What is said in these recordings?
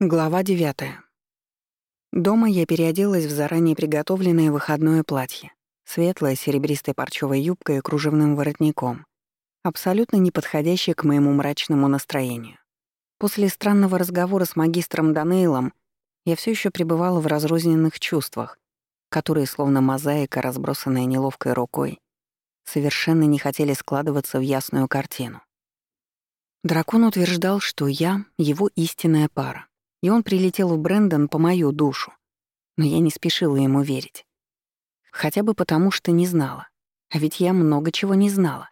Глава 9. Дома я переоделась в заранее приготовленное выходное платье. Светлая серебристая парчевая юбка и кружевным воротником. Абсолютно не подходящая к моему мрачному настроению. После странного разговора с магистром Данейлом я все еще пребывала в разрозненных чувствах, которые, словно мозаика, разбросанная неловкой рукой, совершенно не хотели складываться в ясную картину. Дракон утверждал, что я — его истинная пара и он прилетел в Брэндон по мою душу. Но я не спешила ему верить. Хотя бы потому, что не знала. А ведь я много чего не знала.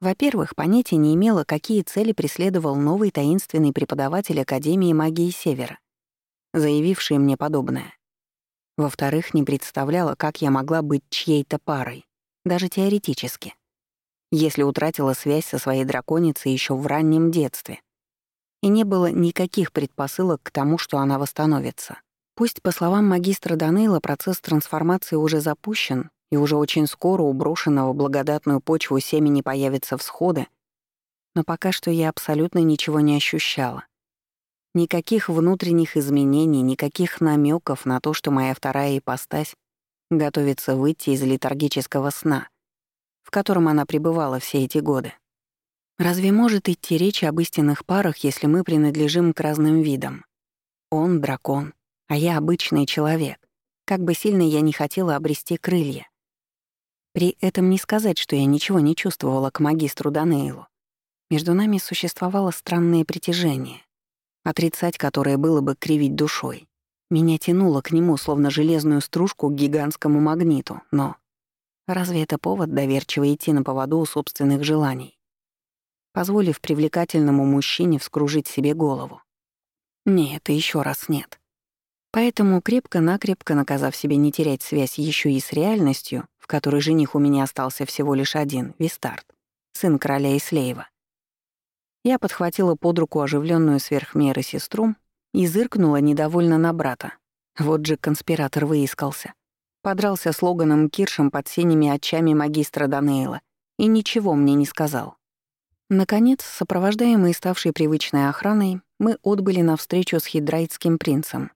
Во-первых, понятия не имела, какие цели преследовал новый таинственный преподаватель Академии магии Севера, заявивший мне подобное. Во-вторых, не представляла, как я могла быть чьей-то парой, даже теоретически, если утратила связь со своей драконицей еще в раннем детстве — и не было никаких предпосылок к тому, что она восстановится. Пусть, по словам магистра Данейла, процесс трансформации уже запущен, и уже очень скоро у брошенного благодатную почву семени появятся всходы, но пока что я абсолютно ничего не ощущала. Никаких внутренних изменений, никаких намеков на то, что моя вторая ипостась готовится выйти из летаргического сна, в котором она пребывала все эти годы. Разве может идти речь об истинных парах, если мы принадлежим к разным видам? Он — дракон, а я — обычный человек. Как бы сильно я не хотела обрести крылья. При этом не сказать, что я ничего не чувствовала к магистру Данейлу. Между нами существовало странное притяжение, отрицать которое было бы кривить душой. Меня тянуло к нему, словно железную стружку к гигантскому магниту, но... Разве это повод доверчиво идти на поводу у собственных желаний? Позволив привлекательному мужчине вскружить себе голову. Нет, и еще раз нет. Поэтому, крепко-накрепко наказав себе не терять связь еще и с реальностью, в которой жених у меня остался всего лишь один, Вистарт, сын короля Ислеева, я подхватила под руку оживленную сверхмеры сестру и зыркнула недовольно на брата. Вот же конспиратор выискался. Подрался слоганом Киршем под синими очами магистра Данейла и ничего мне не сказал. Наконец, сопровождаемые ставшей привычной охраной, мы отбыли на встречу с хидрайтским принцем.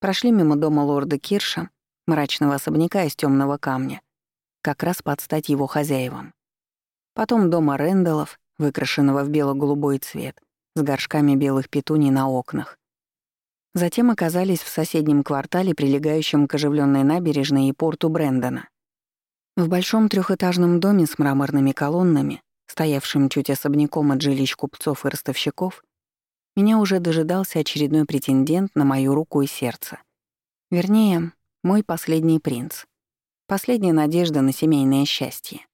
Прошли мимо дома лорда Кирша, мрачного особняка из темного камня, как раз под стать его хозяевам. Потом дома Рэндаллов, выкрашенного в бело-голубой цвет, с горшками белых петуний на окнах. Затем оказались в соседнем квартале, прилегающем к оживленной набережной и порту Брэндона. В большом трехэтажном доме с мраморными колоннами стоявшим чуть особняком от жилищ купцов и ростовщиков, меня уже дожидался очередной претендент на мою руку и сердце. Вернее, мой последний принц. Последняя надежда на семейное счастье.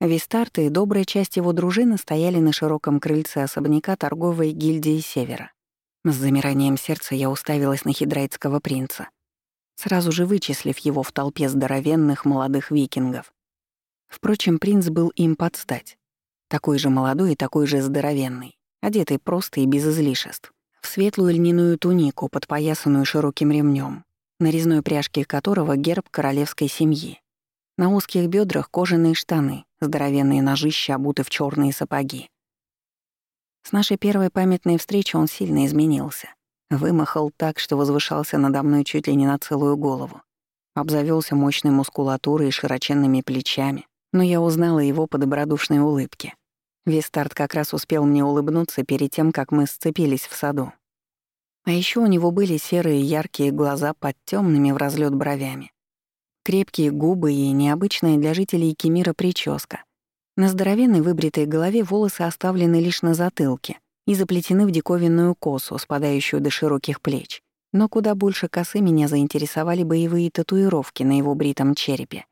Вистарт и добрая часть его дружины стояли на широком крыльце особняка торговой гильдии Севера. С замиранием сердца я уставилась на хидрайтского принца, сразу же вычислив его в толпе здоровенных молодых викингов, Впрочем, принц был им под стать. Такой же молодой и такой же здоровенный, одетый просто и без излишеств. В светлую льняную тунику, подпоясанную широким ремнем, на резной пряжке которого герб королевской семьи. На узких бедрах кожаные штаны, здоровенные ножища обуты в черные сапоги. С нашей первой памятной встречи он сильно изменился. Вымахал так, что возвышался надо мной чуть ли не на целую голову. Обзавелся мощной мускулатурой и широченными плечами, но я узнала его по добродушной улыбке. Вистарт как раз успел мне улыбнуться перед тем, как мы сцепились в саду. А еще у него были серые яркие глаза под темными в разлет бровями. Крепкие губы и необычная для жителей Кемира прическа. На здоровенной выбритой голове волосы оставлены лишь на затылке и заплетены в диковинную косу, спадающую до широких плеч. Но куда больше косы меня заинтересовали боевые татуировки на его бритом черепе.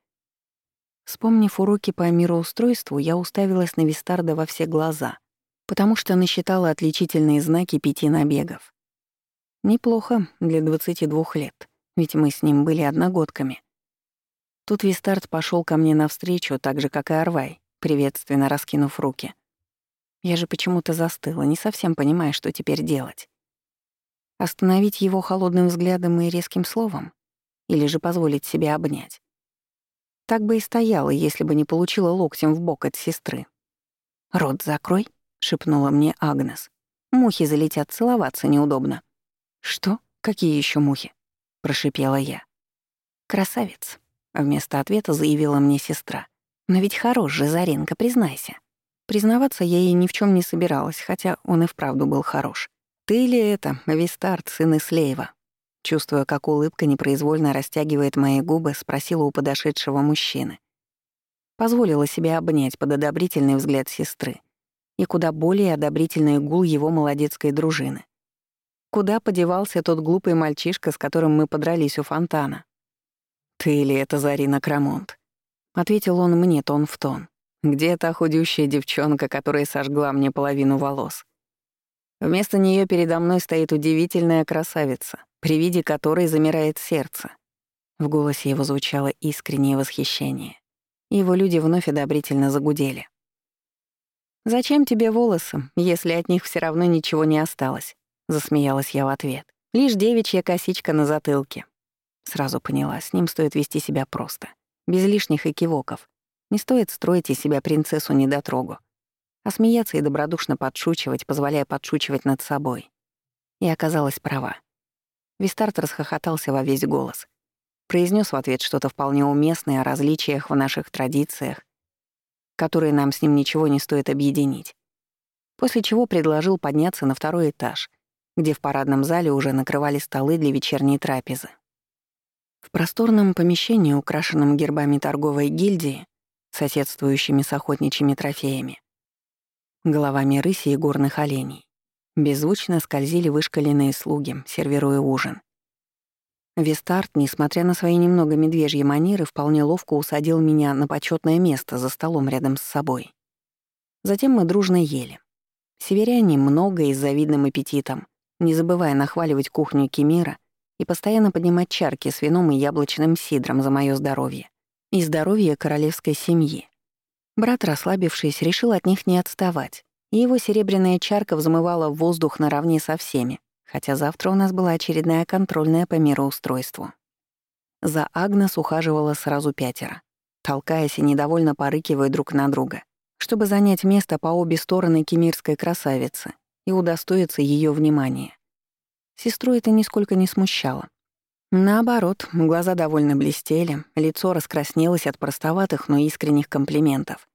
Вспомнив уроки по мироустройству, я уставилась на Вистарда во все глаза, потому что насчитала отличительные знаки пяти набегов. Неплохо для 22 лет, ведь мы с ним были одногодками. Тут Вистард пошел ко мне навстречу, так же, как и Арвай, приветственно раскинув руки. Я же почему-то застыла, не совсем понимая, что теперь делать. Остановить его холодным взглядом и резким словом? Или же позволить себе обнять? Так бы и стояла, если бы не получила локтем в бок от сестры. «Рот закрой», — шепнула мне Агнес. Мухи залетят, целоваться неудобно». «Что? Какие еще мухи?» — прошипела я. «Красавец», — вместо ответа заявила мне сестра. «Но ведь хорош же, Заренка, признайся». Признаваться я ей ни в чем не собиралась, хотя он и вправду был хорош. «Ты ли это, Вистарт, сын Ислеева?» Чувствуя, как улыбка непроизвольно растягивает мои губы, спросила у подошедшего мужчины. Позволила себе обнять под одобрительный взгляд сестры и куда более одобрительный гул его молодецкой дружины. Куда подевался тот глупый мальчишка, с которым мы подрались у фонтана? «Ты ли это Зарина Крамонт?» — ответил он мне тон в тон. «Где та худющая девчонка, которая сожгла мне половину волос?» Вместо нее передо мной стоит удивительная красавица, при виде которой замирает сердце. В голосе его звучало искреннее восхищение. Его люди вновь одобрительно загудели. «Зачем тебе волосы, если от них все равно ничего не осталось?» — засмеялась я в ответ. «Лишь девичья косичка на затылке». Сразу поняла, с ним стоит вести себя просто, без лишних экивоков. Не стоит строить из себя принцессу-недотрогу, а смеяться и добродушно подшучивать, позволяя подшучивать над собой. И оказалась права. Вистарт расхохотался во весь голос. произнес в ответ что-то вполне уместное о различиях в наших традициях которые нам с ним ничего не стоит объединить. После чего предложил подняться на второй этаж, где в парадном зале уже накрывали столы для вечерней трапезы. В просторном помещении, украшенном гербами торговой гильдии, соседствующими с охотничьими трофеями, головами рыси и горных оленей, беззвучно скользили вышкаленные слуги, сервируя ужин. Вестарт, несмотря на свои немного медвежьи манеры, вполне ловко усадил меня на почетное место за столом рядом с собой. Затем мы дружно ели. Северяне много и с завидным аппетитом, не забывая нахваливать кухню Кемира и постоянно поднимать чарки с вином и яблочным сидром за мое здоровье и здоровье королевской семьи. Брат, расслабившись, решил от них не отставать, и его серебряная чарка взмывала в воздух наравне со всеми, хотя завтра у нас была очередная контрольная по мироустройству. За Агнес ухаживала сразу пятеро, толкаясь и недовольно порыкивая друг на друга, чтобы занять место по обе стороны кемирской красавицы и удостоиться ее внимания. Сестру это нисколько не смущало. Наоборот, глаза довольно блестели, лицо раскраснелось от простоватых, но искренних комплиментов.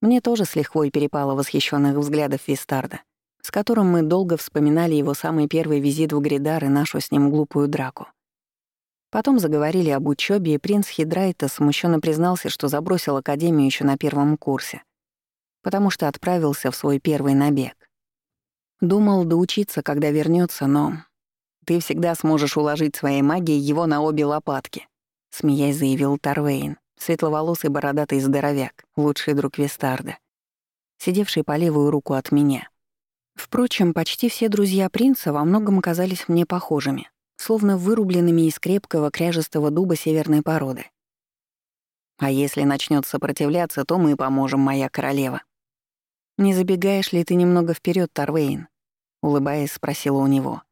Мне тоже с лихвой перепало восхищенных взглядов Вистарда с которым мы долго вспоминали его самый первый визит в Гридар и нашу с ним глупую драку. Потом заговорили об учебе, и принц Хидрайта смущенно признался, что забросил академию еще на первом курсе, потому что отправился в свой первый набег. Думал доучиться, когда вернется, но ты всегда сможешь уложить своей магией его на обе лопатки, смеясь заявил Тарвейн, светловолосый бородатый здоровяк, лучший друг Вестарда, сидевший по левую руку от меня. Впрочем, почти все друзья принца во многом оказались мне похожими, словно вырубленными из крепкого кряжестого дуба северной породы. «А если начнет сопротивляться, то мы поможем, моя королева». «Не забегаешь ли ты немного вперед, Тарвейн?» — улыбаясь, спросила у него.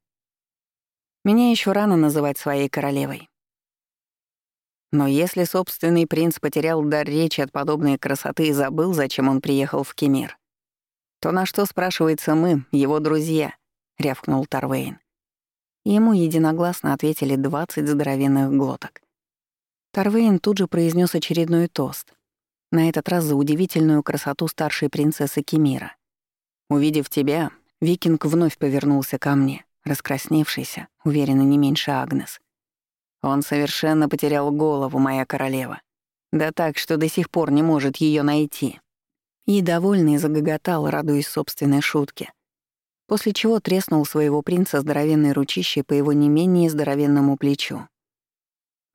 «Меня еще рано называть своей королевой». Но если собственный принц потерял дар речи от подобной красоты и забыл, зачем он приехал в Кемир, «То на что, спрашивается, мы, его друзья?» — рявкнул Тарвейн. Ему единогласно ответили двадцать здоровенных глоток. Тарвейн тут же произнес очередной тост. На этот раз за удивительную красоту старшей принцессы Кемира. Увидев тебя, викинг вновь повернулся ко мне, раскрасневшийся, уверенно не меньше Агнес. Он совершенно потерял голову, моя королева. Да так, что до сих пор не может ее найти и, довольный, загоготал, радуясь собственной шутке. После чего треснул своего принца здоровенной ручищей по его не менее здоровенному плечу.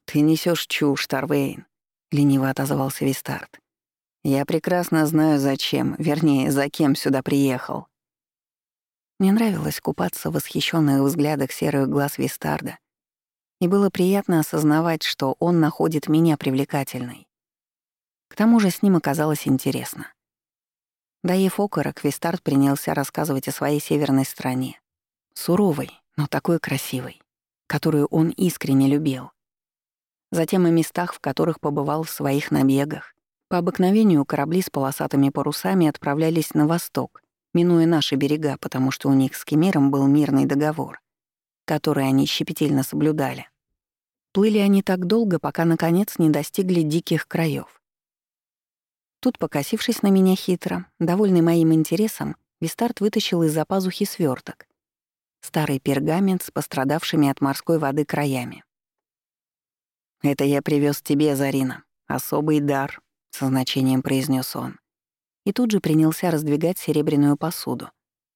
«Ты несешь чушь, Тарвейн», — лениво отозвался Вистарт. «Я прекрасно знаю, зачем, вернее, за кем сюда приехал». Мне нравилось купаться в восхищенных взглядах серых глаз Вистарда, и было приятно осознавать, что он находит меня привлекательной. К тому же с ним оказалось интересно. Доев окорок, Вистарт принялся рассказывать о своей северной стране. Суровой, но такой красивой, которую он искренне любил. Затем о местах, в которых побывал в своих набегах. По обыкновению корабли с полосатыми парусами отправлялись на восток, минуя наши берега, потому что у них с Кемером был мирный договор, который они щепетильно соблюдали. Плыли они так долго, пока, наконец, не достигли диких краев. Тут, покосившись на меня хитро, довольный моим интересом, Вистарт вытащил из-за пазухи сверток. Старый пергамент с пострадавшими от морской воды краями. «Это я привез тебе, Зарина. Особый дар», — со значением произнес он. И тут же принялся раздвигать серебряную посуду,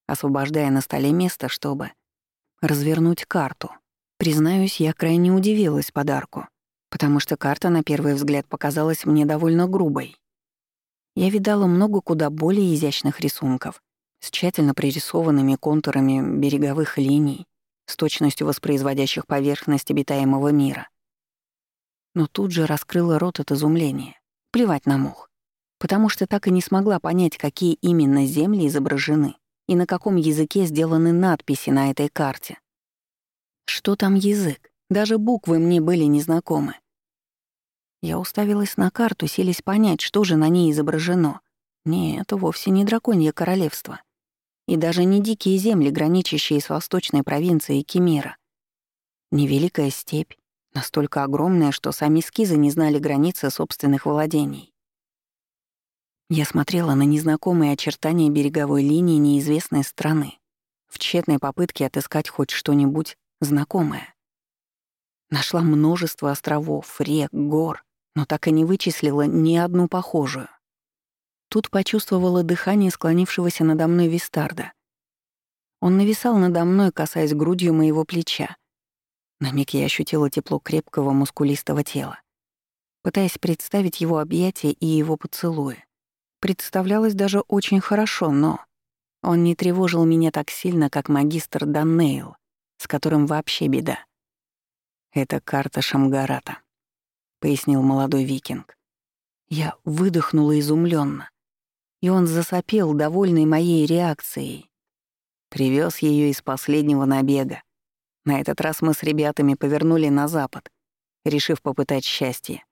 освобождая на столе место, чтобы развернуть карту. Признаюсь, я крайне удивилась подарку, потому что карта на первый взгляд показалась мне довольно грубой. Я видала много куда более изящных рисунков, с тщательно пририсованными контурами береговых линий, с точностью воспроизводящих поверхность обитаемого мира. Но тут же раскрыла рот от изумления. Плевать на мух. Потому что так и не смогла понять, какие именно земли изображены и на каком языке сделаны надписи на этой карте. Что там язык? Даже буквы мне были незнакомы. Я уставилась на карту, селись понять, что же на ней изображено. Нет, это вовсе не драконье королевство. И даже не дикие земли, граничащие с восточной провинцией Кемира. Не великая степь, настолько огромная, что сами скизы не знали границы собственных владений. Я смотрела на незнакомые очертания береговой линии неизвестной страны, в тщетной попытке отыскать хоть что-нибудь знакомое. Нашла множество островов, рек, гор, но так и не вычислила ни одну похожую. Тут почувствовала дыхание склонившегося надо мной Вистарда. Он нависал надо мной, касаясь грудью моего плеча. На миг я ощутила тепло крепкого мускулистого тела. Пытаясь представить его объятия и его поцелуи. Представлялось даже очень хорошо, но... Он не тревожил меня так сильно, как магистр Даннейл, с которым вообще беда. «Это карта Шамгарата», — пояснил молодой викинг. Я выдохнула изумленно и он засопел, довольный моей реакцией. Привез ее из последнего набега. На этот раз мы с ребятами повернули на запад, решив попытать счастье.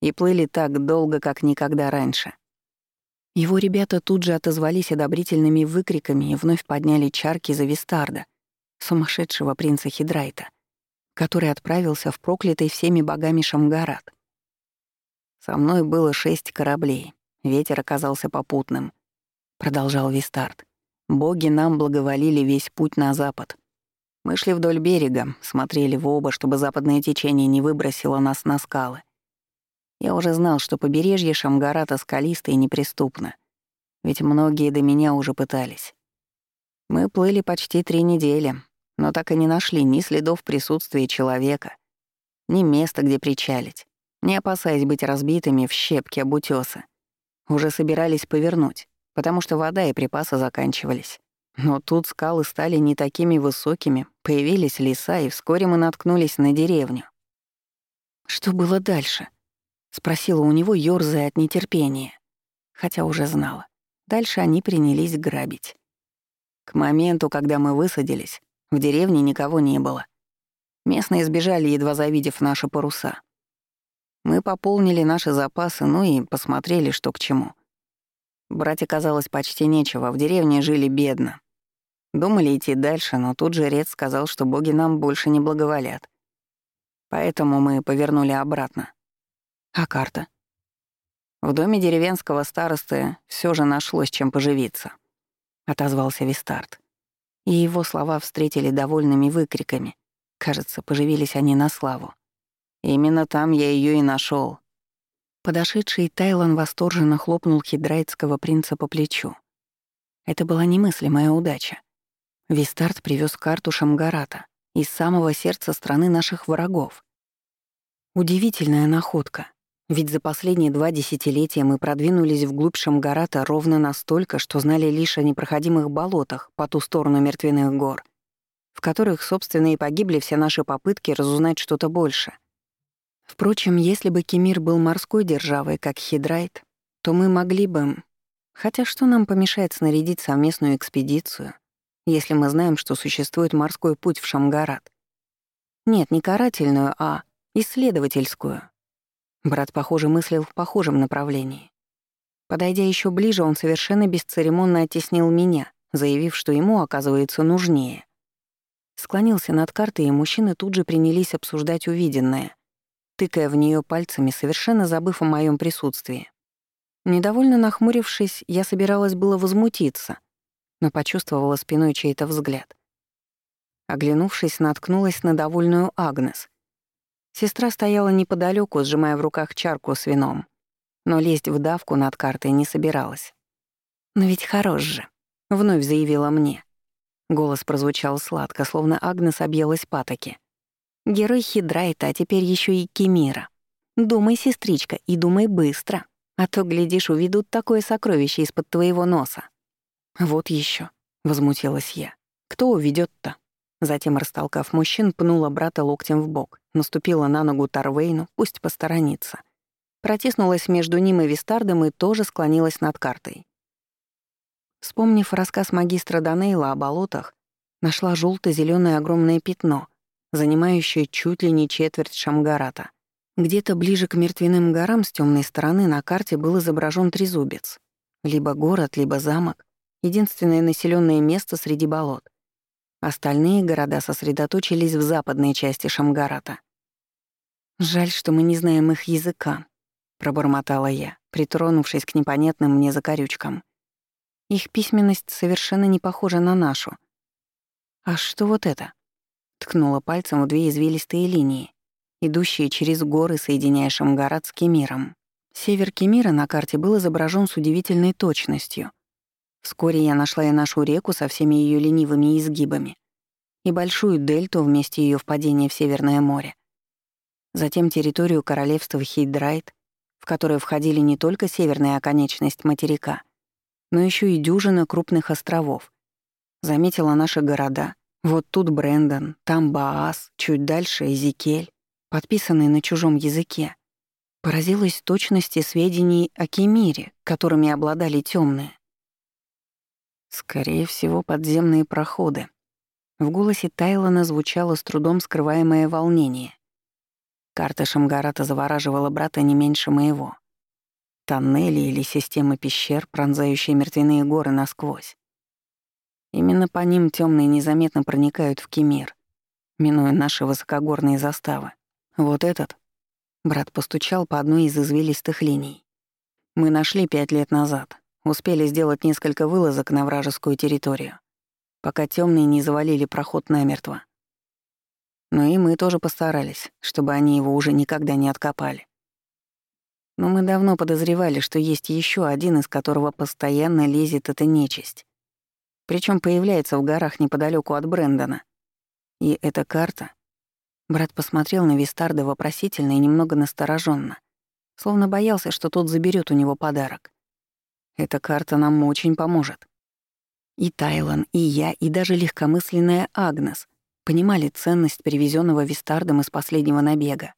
И плыли так долго, как никогда раньше. Его ребята тут же отозвались одобрительными выкриками и вновь подняли чарки за Вистарда, сумасшедшего принца Хидрайта, который отправился в проклятый всеми богами Шамгарат. Со мной было шесть кораблей, Ветер оказался попутным. Продолжал Вистарт. Боги нам благоволили весь путь на запад. Мы шли вдоль берега, смотрели в оба, чтобы западное течение не выбросило нас на скалы. Я уже знал, что побережье Шамгарата скалисто и неприступно, ведь многие до меня уже пытались. Мы плыли почти три недели, но так и не нашли ни следов присутствия человека, ни места, где причалить, не опасаясь быть разбитыми в щепки об утёсы. Уже собирались повернуть, потому что вода и припасы заканчивались. Но тут скалы стали не такими высокими, появились леса, и вскоре мы наткнулись на деревню. «Что было дальше?» — спросила у него, ёрзая от нетерпения. Хотя уже знала. Дальше они принялись грабить. К моменту, когда мы высадились, в деревне никого не было. Местные сбежали, едва завидев наши паруса. Мы пополнили наши запасы, ну и посмотрели, что к чему. Брать оказалось почти нечего, в деревне жили бедно. Думали идти дальше, но тут жрец сказал, что боги нам больше не благоволят. Поэтому мы повернули обратно. А карта? В доме деревенского старосты все же нашлось чем поживиться, отозвался Вистарт. И его слова встретили довольными выкриками. Кажется, поживились они на славу. Именно там я ее и нашел. Подошедший Тайлан восторженно хлопнул хидрайтского принца по плечу. Это была немыслимая удача. Вистарт привез карту Шамгарата из самого сердца страны наших врагов. Удивительная находка, ведь за последние два десятилетия мы продвинулись вглубь Шамгарата ровно настолько, что знали лишь о непроходимых болотах по ту сторону мертвенных гор, в которых, собственно, и погибли все наши попытки разузнать что-то больше. Впрочем, если бы Кемир был морской державой, как Хидрайт, то мы могли бы... Хотя что нам помешает снарядить совместную экспедицию, если мы знаем, что существует морской путь в Шамгарат? Нет, не карательную, а исследовательскую. Брат, похоже, мыслил в похожем направлении. Подойдя еще ближе, он совершенно бесцеремонно оттеснил меня, заявив, что ему, оказывается, нужнее. Склонился над картой, и мужчины тут же принялись обсуждать увиденное, тыкая в нее пальцами, совершенно забыв о моем присутствии. Недовольно нахмурившись, я собиралась было возмутиться, но почувствовала спиной чей-то взгляд. Оглянувшись, наткнулась на довольную Агнес. Сестра стояла неподалеку, сжимая в руках чарку с вином, но лезть в давку над картой не собиралась. «Но ведь хорош же», — вновь заявила мне. Голос прозвучал сладко, словно Агнес объелась патоки. «Герой Хидрайта, а теперь еще и Кемира. Думай, сестричка, и думай быстро, а то, глядишь, уведут такое сокровище из-под твоего носа». «Вот еще, возмутилась я. «Кто уведет-то?» Затем, растолкав мужчин, пнула брата локтем в бок, наступила на ногу Тарвейну, пусть посторонится. Протиснулась между ним и Вистардом и тоже склонилась над картой. Вспомнив рассказ магистра Данейла о болотах, нашла желто зеленое огромное пятно, занимающее чуть ли не четверть Шамгарата. Где-то ближе к мертвяным горам с темной стороны на карте был изображен трезубец. Либо город, либо замок, единственное населенное место среди болот. Остальные города сосредоточились в западной части Шамгарата. «Жаль, что мы не знаем их языка», — пробормотала я, притронувшись к непонятным мне закорючкам. Их письменность совершенно не похожа на нашу. «А что вот это?» Ткнула пальцем в две извилистые линии, идущие через горы, соединяя Шамгарат с Кемиром. Север Кемира на карте был изображен с удивительной точностью. Вскоре я нашла и нашу реку со всеми ее ленивыми изгибами, и большую дельту вместе ее впадения в Северное море. Затем территорию королевства Хейдрайт, в которое входили не только северная оконечность материка — но еще и дюжина крупных островов. Заметила наши города. Вот тут Брэндон, там Баас, чуть дальше Эзекель, подписанные на чужом языке. Поразилась точности сведений о Кемире, которыми обладали темные. Скорее всего, подземные проходы. В голосе Тайлона звучало с трудом скрываемое волнение. Карта Шамгарата завораживала брата не меньше моего тоннели или системы пещер, пронзающие мертвяные горы насквозь. Именно по ним темные незаметно проникают в Кемир, минуя наши высокогорные заставы. Вот этот. Брат постучал по одной из извилистых линий. Мы нашли пять лет назад. Успели сделать несколько вылазок на вражескую территорию, пока темные не завалили проход намертво. Но и мы тоже постарались, чтобы они его уже никогда не откопали. Но мы давно подозревали, что есть еще один, из которого постоянно лезет эта нечисть. Причем появляется в горах неподалеку от Брэндона. И эта карта... Брат посмотрел на Вистарда вопросительно и немного настороженно, словно боялся, что тот заберет у него подарок. Эта карта нам очень поможет. И Тайлан, и я, и даже легкомысленная Агнес понимали ценность привезенного Вистардом из последнего набега.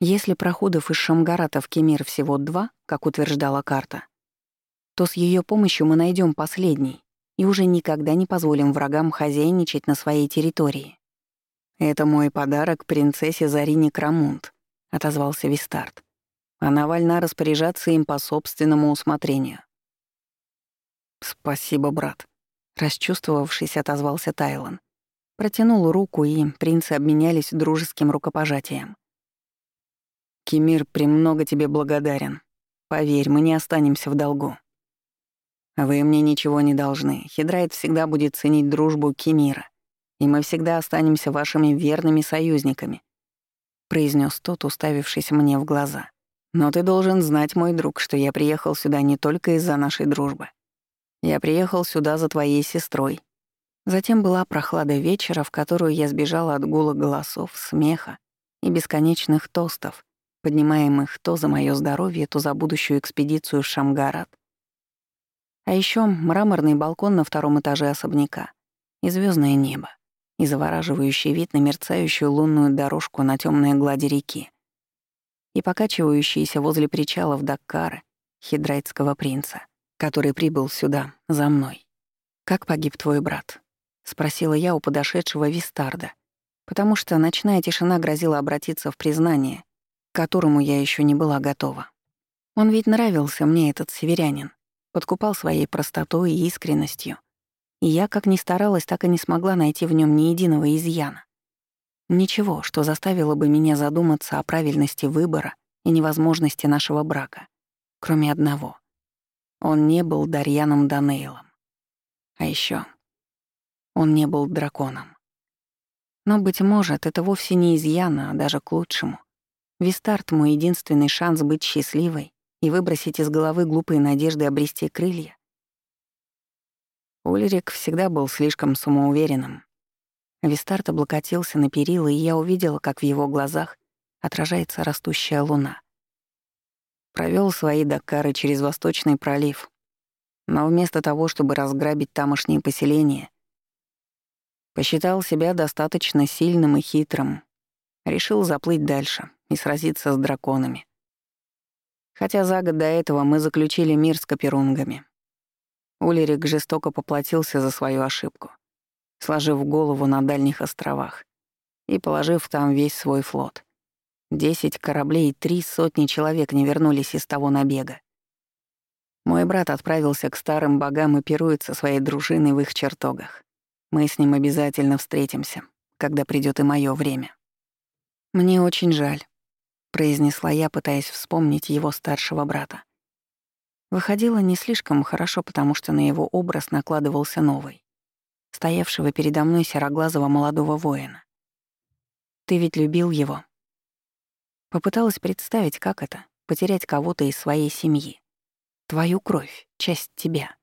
Если проходов из Шамгарата в Кемир всего два, как утверждала карта, то с ее помощью мы найдем последний и уже никогда не позволим врагам хозяйничать на своей территории. «Это мой подарок принцессе Зарине Крамунт», — отозвался Вистарт. «Она вольна распоряжаться им по собственному усмотрению». «Спасибо, брат», — расчувствовавшись, отозвался Тайлон. Протянул руку, и принцы обменялись дружеским рукопожатием. Кемир премного тебе благодарен. Поверь, мы не останемся в долгу. Вы мне ничего не должны. Хидрайт всегда будет ценить дружбу Кемира, и мы всегда останемся вашими верными союзниками», — произнес тот, уставившись мне в глаза. «Но ты должен знать, мой друг, что я приехал сюда не только из-за нашей дружбы. Я приехал сюда за твоей сестрой». Затем была прохлада вечера, в которую я сбежала от гула голосов, смеха и бесконечных тостов, поднимаемых то за мое здоровье, то за будущую экспедицию в Шамгарат. А еще мраморный балкон на втором этаже особняка и звездное небо, и завораживающий вид на мерцающую лунную дорожку на темной глади реки, и покачивающиеся возле причалов Даккара хидрайтского принца, который прибыл сюда за мной. «Как погиб твой брат?» — спросила я у подошедшего Вистарда, потому что ночная тишина грозила обратиться в признание — которому я еще не была готова. Он ведь нравился мне, этот северянин, подкупал своей простотой и искренностью. И я, как ни старалась, так и не смогла найти в нем ни единого изъяна. Ничего, что заставило бы меня задуматься о правильности выбора и невозможности нашего брака. Кроме одного. Он не был Дарьяном Данейлом. А еще он не был драконом. Но, быть может, это вовсе не изъяна, а даже к лучшему. Вистарт — мой единственный шанс быть счастливой и выбросить из головы глупые надежды обрести крылья. Ульрик всегда был слишком самоуверенным. Вистарт облокотился на перила, и я увидела, как в его глазах отражается растущая луна. Провел свои Дакары через Восточный пролив, но вместо того, чтобы разграбить тамошние поселения, Посчитал себя достаточно сильным и хитрым. Решил заплыть дальше и сразиться с драконами. Хотя за год до этого мы заключили мир с каперунгами. Улерик жестоко поплатился за свою ошибку, сложив голову на дальних островах и положив там весь свой флот. Десять кораблей и три сотни человек не вернулись из того набега. Мой брат отправился к старым богам и пирует со своей дружиной в их чертогах. Мы с ним обязательно встретимся, когда придёт и моё время. Мне очень жаль, произнесла я, пытаясь вспомнить его старшего брата. Выходило не слишком хорошо, потому что на его образ накладывался новый, стоявшего передо мной сероглазого молодого воина. Ты ведь любил его. Попыталась представить, как это — потерять кого-то из своей семьи. Твою кровь, часть тебя.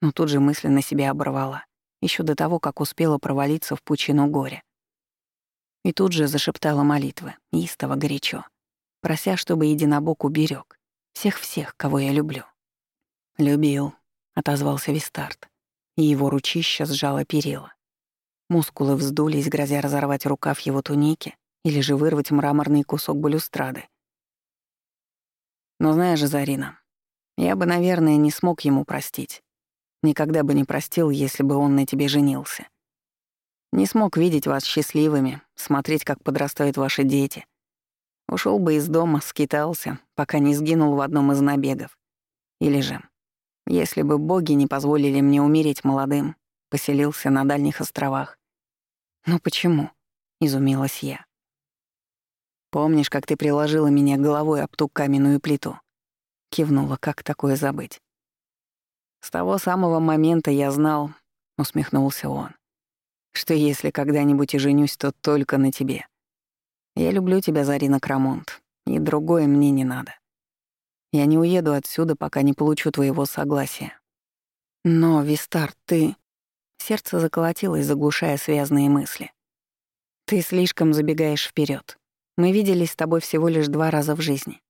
Но тут же мысленно себя оборвала еще до того, как успела провалиться в пучину горя. И тут же зашептала молитвы, истово горячо, прося, чтобы единобог уберег всех-всех, кого я люблю. «Любил», — отозвался Вистарт, и его ручища сжало перила. Мускулы вздулись, грозя разорвать рукав его туники или же вырвать мраморный кусок балюстрады. Но знаешь, Зарина, я бы, наверное, не смог ему простить. Никогда бы не простил, если бы он на тебе женился. Не смог видеть вас счастливыми, смотреть, как подрастают ваши дети. Ушел бы из дома, скитался, пока не сгинул в одном из набегов. Или же, если бы боги не позволили мне умереть молодым, поселился на дальних островах. «Но почему?» — изумилась я. «Помнишь, как ты приложила меня головой об ту каменную плиту?» Кивнула, как такое забыть. «С того самого момента я знал», — усмехнулся он, «что если когда-нибудь и женюсь, то только на тебе. Я люблю тебя, Зарина Крамонт, и другое мне не надо. Я не уеду отсюда, пока не получу твоего согласия. Но, Вистар, ты...» Сердце заколотилось, заглушая связные мысли. «Ты слишком забегаешь вперед. Мы виделись с тобой всего лишь два раза в жизни.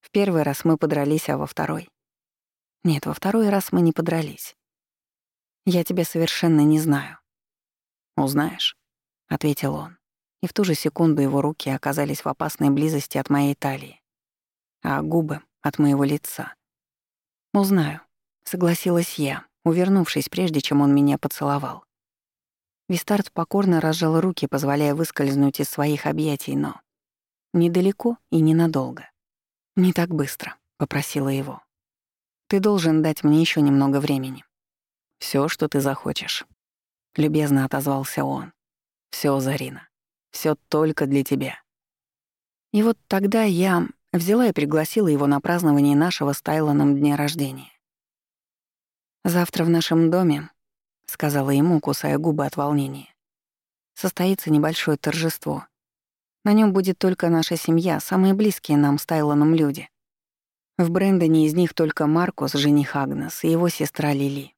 В первый раз мы подрались, а во второй нет, во второй раз мы не подрались. Я тебя совершенно не знаю. Узнаешь, ответил он. И в ту же секунду его руки оказались в опасной близости от моей талии, а губы — от моего лица. «Узнаю», — согласилась я, увернувшись, прежде чем он меня поцеловал. Вистарт покорно разжал руки, позволяя выскользнуть из своих объятий, но... Недалеко и ненадолго. «Не так быстро», — попросила его. Ты должен дать мне еще немного времени. Все, что ты захочешь. Любезно отозвался он. Все, Зарина. Все только для тебя. И вот тогда я взяла и пригласила его на празднование нашего с Тайлоном дня рождения. «Завтра в нашем доме», — сказала ему, кусая губы от волнения, — «состоится небольшое торжество. На нем будет только наша семья, самые близкие нам с Тайлоном люди. В Брэндоне из них только Маркус, жених Агнес, и его сестра Лили.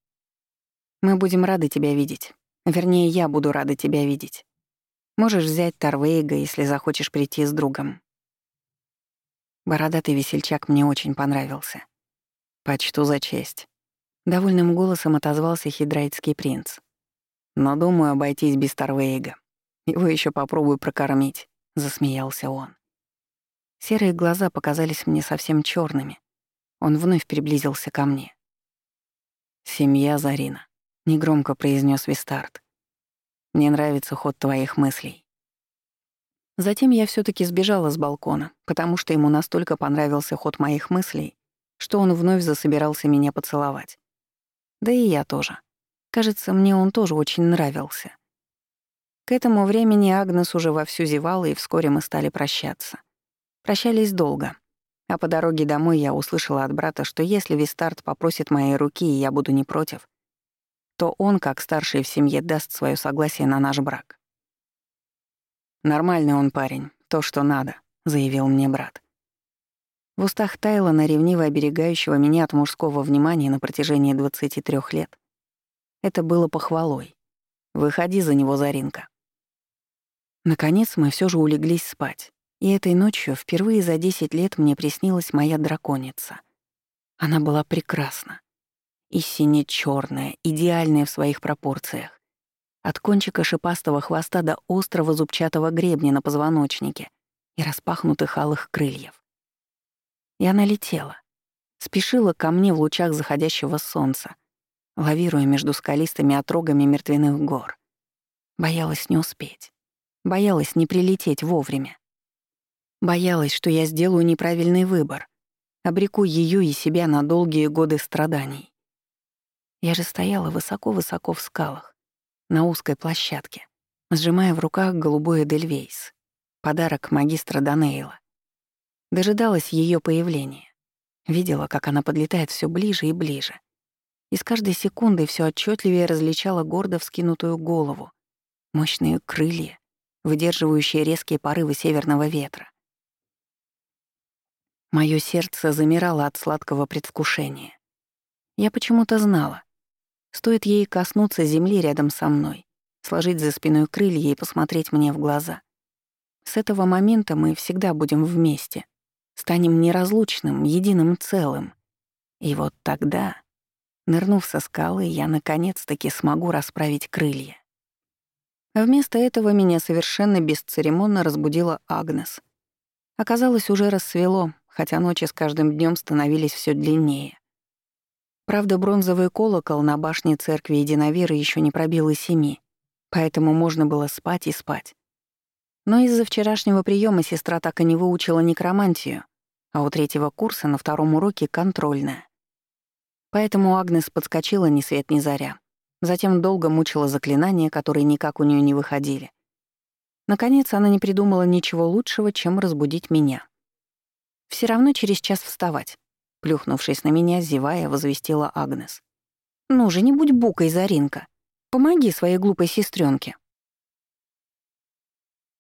Мы будем рады тебя видеть. Вернее, я буду рада тебя видеть. Можешь взять Тарвейга, если захочешь прийти с другом. Бородатый весельчак мне очень понравился. Почту за честь. Довольным голосом отозвался хидрайтский принц. Но думаю обойтись без Тарвейга. Его еще попробую прокормить, засмеялся он. Серые глаза показались мне совсем черными. Он вновь приблизился ко мне. «Семья Зарина», — негромко произнес Вистарт. «Мне нравится ход твоих мыслей». Затем я все таки сбежала с балкона, потому что ему настолько понравился ход моих мыслей, что он вновь засобирался меня поцеловать. Да и я тоже. Кажется, мне он тоже очень нравился. К этому времени Агнес уже вовсю зевала, и вскоре мы стали прощаться. Прощались долго. А по дороге домой я услышала от брата, что если Вистарт попросит моей руки, и я буду не против, то он, как старший в семье, даст свое согласие на наш брак. «Нормальный он парень, то, что надо», — заявил мне брат. В устах Тайлона, ревниво оберегающего меня от мужского внимания на протяжении 23 лет, это было похвалой. «Выходи за него, Заринка». Наконец мы все же улеглись спать, и этой ночью впервые за 10 лет мне приснилась моя драконица. Она была прекрасна. И сине черная идеальная в своих пропорциях. От кончика шипастого хвоста до острого зубчатого гребня на позвоночнике и распахнутых алых крыльев. И она летела. Спешила ко мне в лучах заходящего солнца, лавируя между скалистыми отрогами мертвяных гор. Боялась не успеть. Боялась не прилететь вовремя. Боялась, что я сделаю неправильный выбор, обреку ее и себя на долгие годы страданий. Я же стояла высоко-высоко в скалах, на узкой площадке, сжимая в руках голубой Эдельвейс, подарок магистра Данейла. Дожидалась ее появления. Видела, как она подлетает все ближе и ближе. И с каждой секундой все отчетливее различала гордо вскинутую голову, мощные крылья, выдерживающие резкие порывы северного ветра. Моё сердце замирало от сладкого предвкушения. Я почему-то знала, Стоит ей коснуться земли рядом со мной, сложить за спиной крылья и посмотреть мне в глаза. С этого момента мы всегда будем вместе, станем неразлучным, единым целым. И вот тогда, нырнув со скалы, я наконец-таки смогу расправить крылья. А вместо этого меня совершенно бесцеремонно разбудила Агнес. Оказалось, уже рассвело, хотя ночи с каждым днем становились все длиннее. Правда, бронзовый колокол на башне церкви Единоверы еще не пробил и семи, поэтому можно было спать и спать. Но из-за вчерашнего приема сестра так и не выучила некромантию, а у третьего курса на втором уроке — контрольная. Поэтому Агнес подскочила ни свет ни заря. Затем долго мучила заклинания, которые никак у нее не выходили. Наконец, она не придумала ничего лучшего, чем разбудить меня. Все равно через час вставать. Плюхнувшись на меня, зевая, возвестила Агнес. «Ну же, не будь букой, Заринка. Помоги своей глупой сестренке.